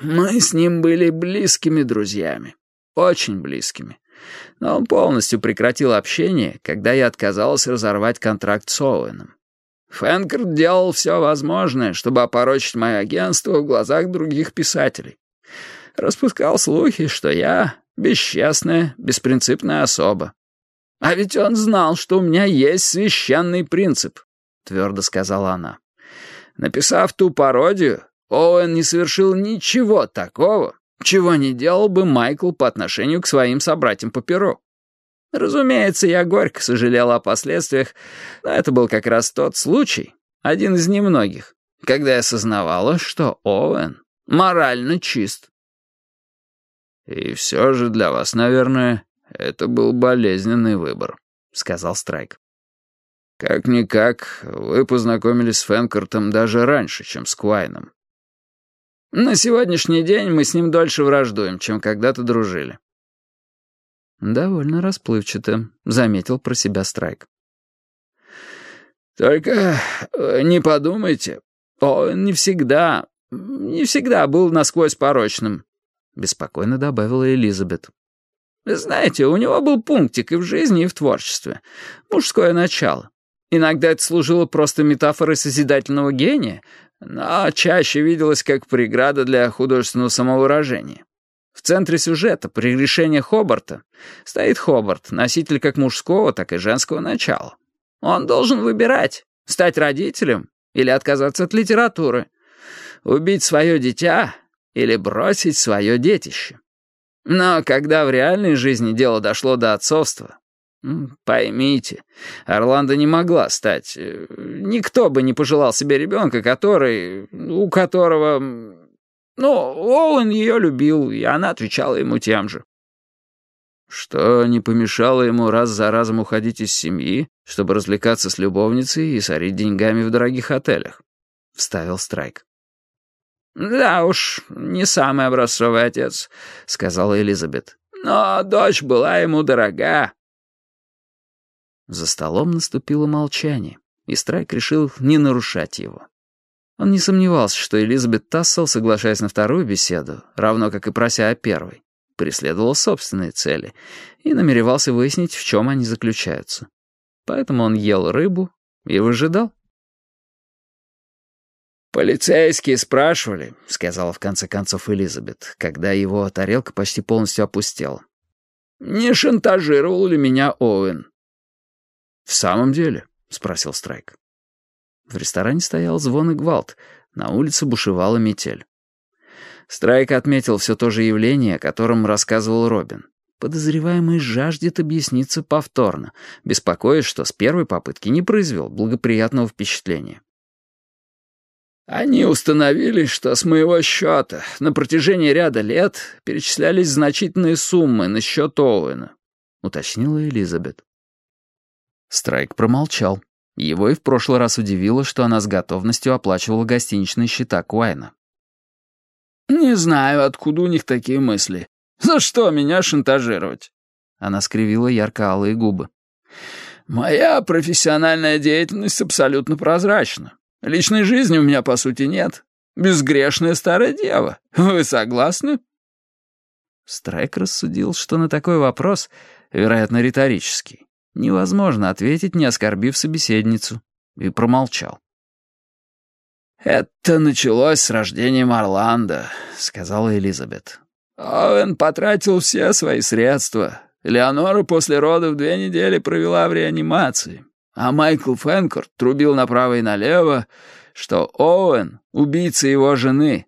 Мы с ним были близкими друзьями. Очень близкими. Но он полностью прекратил общение, когда я отказалась разорвать контракт с Оуэном. Фэнкерт делал все возможное, чтобы опорочить мое агентство в глазах других писателей. Распускал слухи, что я бесчестная, беспринципная особа. А ведь он знал, что у меня есть священный принцип, твердо сказала она. Написав ту пародию, Оуэн не совершил ничего такого, чего не делал бы Майкл по отношению к своим собратьям по перу. Разумеется, я горько сожалел о последствиях, но это был как раз тот случай, один из немногих, когда я осознавала, что Оуэн морально чист. «И все же для вас, наверное, это был болезненный выбор», — сказал Страйк. «Как-никак, вы познакомились с Фэнкортом даже раньше, чем с Куайном. На сегодняшний день мы с ним дольше враждуем, чем когда-то дружили». «Довольно расплывчато», — заметил про себя Страйк. «Только э, не подумайте, он не всегда, не всегда был насквозь порочным», — беспокойно добавила Элизабет. «Знаете, у него был пунктик и в жизни, и в творчестве. Мужское начало. Иногда это служило просто метафорой созидательного гения, но чаще виделось как преграда для художественного самовыражения. В центре сюжета, при решении Хобарта, стоит Хобарт, носитель как мужского, так и женского начала. Он должен выбирать, стать родителем или отказаться от литературы, убить свое дитя или бросить свое детище. Но когда в реальной жизни дело дошло до отцовства, Поймите, Орландо не могла стать... Э, никто бы не пожелал себе ребенка, который... у которого... Ну, Оуэн ее любил, и она отвечала ему тем же. Что не помешало ему раз за разом уходить из семьи, чтобы развлекаться с любовницей и сорить деньгами в дорогих отелях? Вставил Страйк. «Да уж, не самый образцовый отец», — сказала Элизабет. «Но дочь была ему дорога, за столом наступило молчание, и Страйк решил не нарушать его. Он не сомневался, что Элизабет Тассел, соглашаясь на вторую беседу, равно как и прося о первой, преследовала собственные цели и намеревался выяснить, в чем они заключаются. Поэтому он ел рыбу и выжидал. «Полицейские спрашивали», — сказала в конце концов Элизабет, когда его тарелка почти полностью опустела. «Не шантажировал ли меня Оуэн?» «В самом деле?» — спросил Страйк. В ресторане стоял звон и гвалт, на улице бушевала метель. Страйк отметил все то же явление, о котором рассказывал Робин. Подозреваемый жаждет объясниться повторно, беспокоясь, что с первой попытки не произвел благоприятного впечатления. Они установили, что с моего счета на протяжении ряда лет перечислялись значительные суммы на счет Оуэна, уточнила Элизабет. Страйк промолчал. Его и в прошлый раз удивило, что она с готовностью оплачивала гостиничные счета Куайна. «Не знаю, откуда у них такие мысли. За что меня шантажировать?» Она скривила ярко-алые губы. «Моя профессиональная деятельность абсолютно прозрачна. Личной жизни у меня, по сути, нет. Безгрешная старая дева. Вы согласны?» Страйк рассудил, что на такой вопрос, вероятно, риторический, невозможно ответить, не оскорбив собеседницу, и промолчал. «Это началось с рождением Орландо», — сказала Элизабет. «Оуэн потратил все свои средства. Леонора после родов две недели провела в реанимации, а Майкл Фэнкорт трубил направо и налево, что Оуэн — убийца его жены.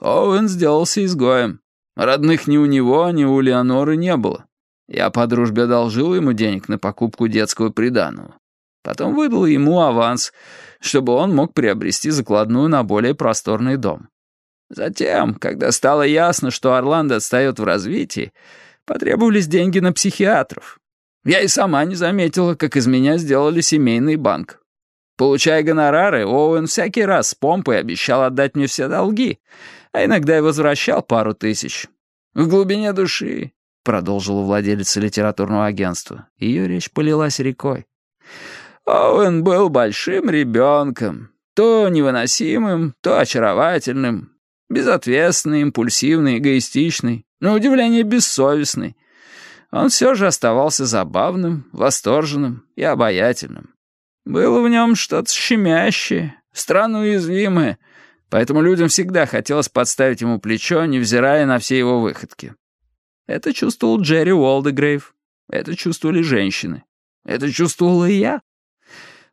Оуэн сделался изгоем. Родных ни у него, ни у Леоноры не было. Я по дружбе одолжил ему денег на покупку детского приданого. Потом выдал ему аванс, чтобы он мог приобрести закладную на более просторный дом. Затем, когда стало ясно, что Орландо отстает в развитии, потребовались деньги на психиатров. Я и сама не заметила, как из меня сделали семейный банк. Получая гонорары, Оуэн всякий раз с помпой обещал отдать мне все долги, а иногда и возвращал пару тысяч. В глубине души — продолжила владелица литературного агентства. Ее речь полилась рекой. «Оуэн был большим ребенком, то невыносимым, то очаровательным. Безответственный, импульсивный, эгоистичный, на удивление бессовестный. Он все же оставался забавным, восторженным и обаятельным. Было в нем что-то щемящее, странно уязвимое, поэтому людям всегда хотелось подставить ему плечо, невзирая на все его выходки. Это чувствовал Джерри Уолдегрейв, это чувствовали женщины, это чувствовал и я.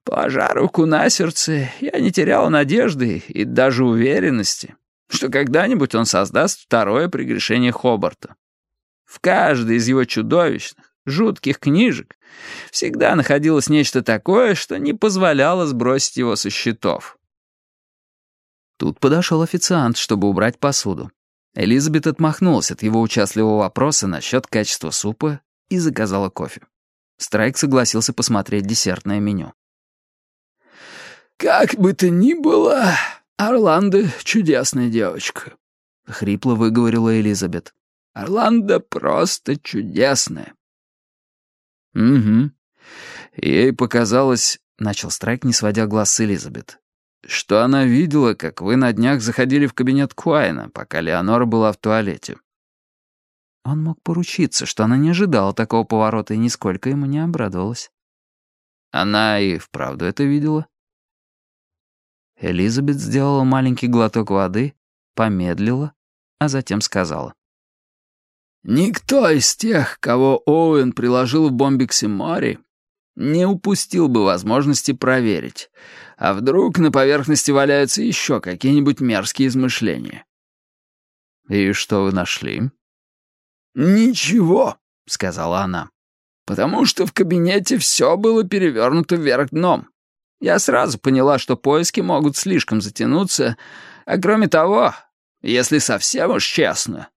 Положа руку на сердце, я не терял надежды и даже уверенности, что когда-нибудь он создаст второе прегрешение Хобарта. В каждой из его чудовищных, жутких книжек всегда находилось нечто такое, что не позволяло сбросить его со счетов. Тут подошел официант, чтобы убрать посуду. Элизабет отмахнулась от его участливого вопроса насчет качества супа и заказала кофе. Страйк согласился посмотреть десертное меню. «Как бы то ни было, Орландо — чудесная девочка», — хрипло выговорила Элизабет. «Орландо просто чудесная». «Угу. Ей показалось...» — начал Страйк, не сводя глаз с Элизабет. «Что она видела, как вы на днях заходили в кабинет Куайна, пока Леонора была в туалете». Он мог поручиться, что она не ожидала такого поворота и нисколько ему не обрадовалась. Она и вправду это видела. Элизабет сделала маленький глоток воды, помедлила, а затем сказала. Никто из тех, кого Оуэн приложил в бомбиксе Мори, не упустил бы возможности проверить. А вдруг на поверхности валяются еще какие-нибудь мерзкие измышления? «И что вы нашли?» «Ничего», — сказала она, «потому что в кабинете все было перевернуто вверх дном. Я сразу поняла, что поиски могут слишком затянуться, а кроме того, если совсем уж честно,